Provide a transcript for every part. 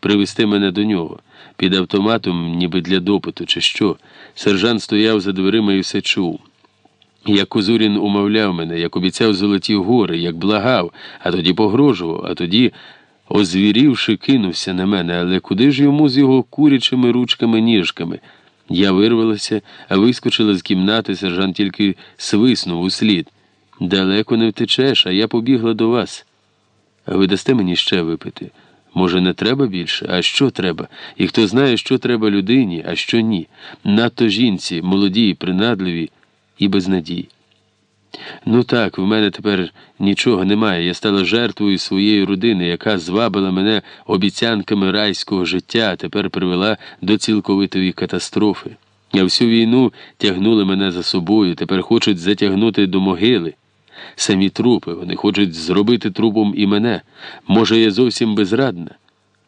привести мене до нього. Під автоматом, ніби для допиту, чи що. Сержант стояв за дверима і все чув. Як Козурін умовляв мене, як обіцяв золоті гори, як благав, а тоді погрожував, а тоді, озвірівши, кинувся на мене, але куди ж йому з його курячими ручками ніжками? Я вирвалася, а вискочила з кімнати, сержант тільки свиснув услід. Далеко не втечеш, а я побігла до вас. Ви дасте мені ще випити? Може, не треба більше? А що треба? І хто знає, що треба людині, а що ні. Надто жінці, молодій, принадливі і без надій. Ну так, в мене тепер нічого немає. Я стала жертвою своєї родини, яка звабила мене обіцянками райського життя, а тепер привела до цілковитої катастрофи. А всю війну тягнули мене за собою, тепер хочуть затягнути до могили. Самі трупи, вони хочуть зробити трупом і мене. Може, я зовсім безрадна?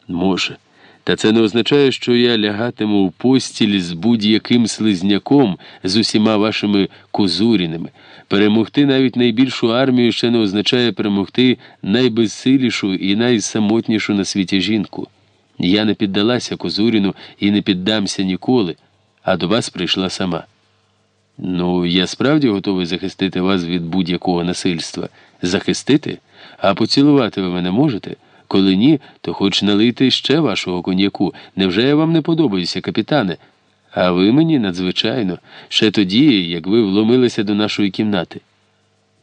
Може. Та це не означає, що я лягатиму в постіль з будь-яким слизняком, з усіма вашими козурінами. Перемогти навіть найбільшу армію ще не означає перемогти найбезсилішу і найсамотнішу на світі жінку. Я не піддалася козуріну і не піддамся ніколи, а до вас прийшла сама. Ну, я справді готовий захистити вас від будь-якого насильства. Захистити? А поцілувати ви мене можете? Коли ні, то хоч налийте ще вашого коньяку. Невже я вам не подобаюся, капітане? А ви мені надзвичайно, ще тоді, як ви вломилися до нашої кімнати.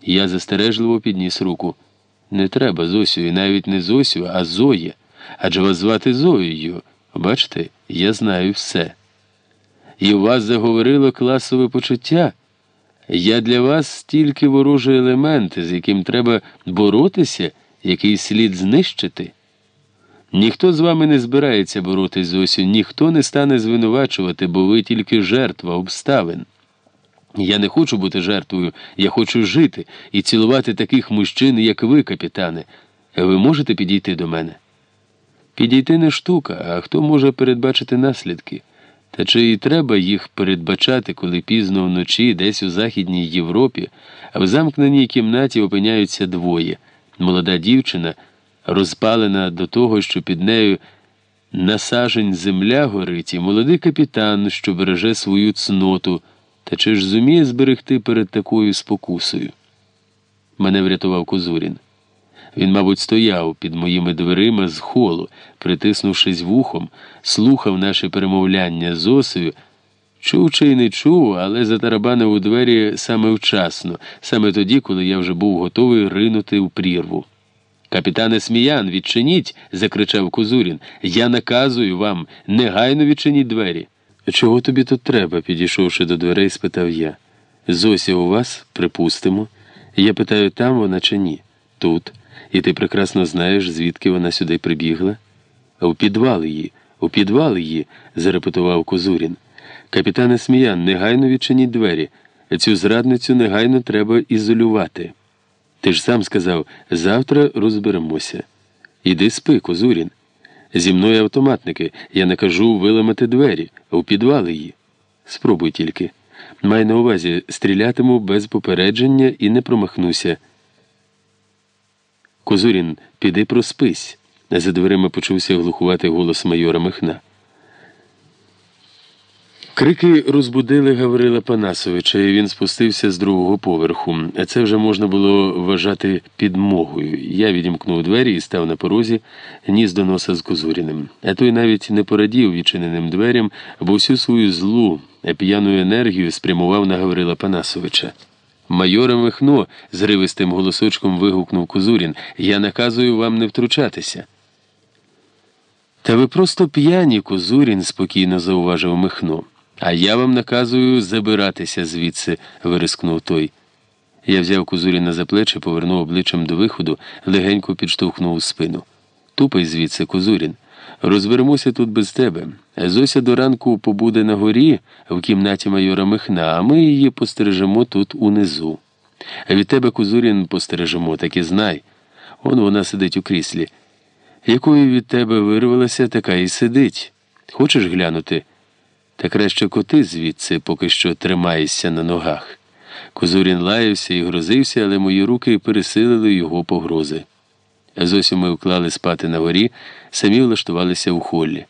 Я застережливо підніс руку. Не треба Зосю, і навіть не Зосю, а Зоя. Адже вас звати Зоєю. Бачите, я знаю все. І у вас заговорило класове почуття. Я для вас тільки ворожий елемент, з яким треба боротися, який слід знищити. Ніхто з вами не збирається боротись Зосю, ніхто не стане звинувачувати, бо ви тільки жертва обставин. Я не хочу бути жертвою, я хочу жити і цілувати таких мужчин, як ви, капітане. Ви можете підійти до мене? Підійти не штука, а хто може передбачити наслідки? Та чи і треба їх передбачати, коли пізно вночі, десь у Західній Європі, а в замкненій кімнаті опиняються двоє молода дівчина, розпалена до того, що під нею насажень земля горить, і молодий капітан, що береже свою цноту, та чи ж зуміє зберегти перед такою спокусою? Мене врятував Козурін. Він, мабуть, стояв під моїми дверима з холу, притиснувшись вухом, слухав наше перемовляння з осею. Чув чи й не чув, але затарабанив у двері саме вчасно, саме тоді, коли я вже був готовий ринути в прірву. Капітане Сміян, відчиніть, закричав Козурін. Я наказую вам, негайно відчиніть двері. Чого тобі тут треба? підійшовши до дверей, спитав я. Зося у вас, припустимо. Я питаю, там вона чи ні? Тут. І ти прекрасно знаєш, звідки вона сюди прибігла? У підвал її, у підвал її, зарепетував Козурін. Капітане Сміян, негайно відчиніть двері. Цю зрадницю негайно треба ізолювати. Ти ж сам сказав, завтра розберемося. Іди спи, Козурін. Зі мною автоматники. Я накажу виламати двері, у підвал її. Спробуй тільки. Май на увазі, стрілятиму без попередження і не промахнуся. Козурін, піди проспись. За дверима почувся глухуватий голос майора Михна. Крики розбудили Гаврила Панасовича, і він спустився з другого поверху. Це вже можна було вважати підмогою. Я відімкнув двері і став на порозі, ніс до носа з Козуріним. А той навіть не порадів відчиненим дверям, бо всю свою злу, п'яну енергію спрямував на Гаврила Панасовича. Майоре Михно, зривистим голосочком вигукнув Козурін, я наказую вам не втручатися. Та ви просто п'яні, Козурін, спокійно зауважив Михно. А я вам наказую забиратися звідси, вирискнув той. Я взяв Козуріна за плечі, повернув обличчям до виходу, легенько підштовхнув у спину. Тупай звідси, Козурін. Розберемося тут без тебе. Зося до ранку побуде на горі в кімнаті майора Михна, а ми її постережемо тут унизу. Від тебе, Козурін, постережемо, так і знай. Он вона сидить у кріслі. Якою від тебе вирвалася, така і сидить. Хочеш глянути? Та краще коти звідси, поки що тримаєшся на ногах. Козурін лаявся і грозився, але мої руки пересилили його погрози. Зосю ми вклали спати на горі, самі влаштувалися у холлі.